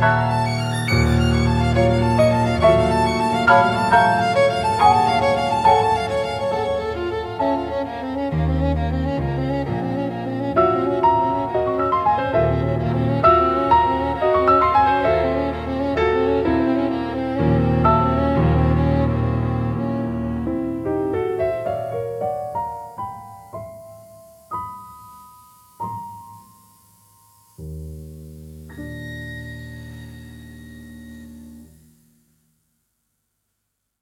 Música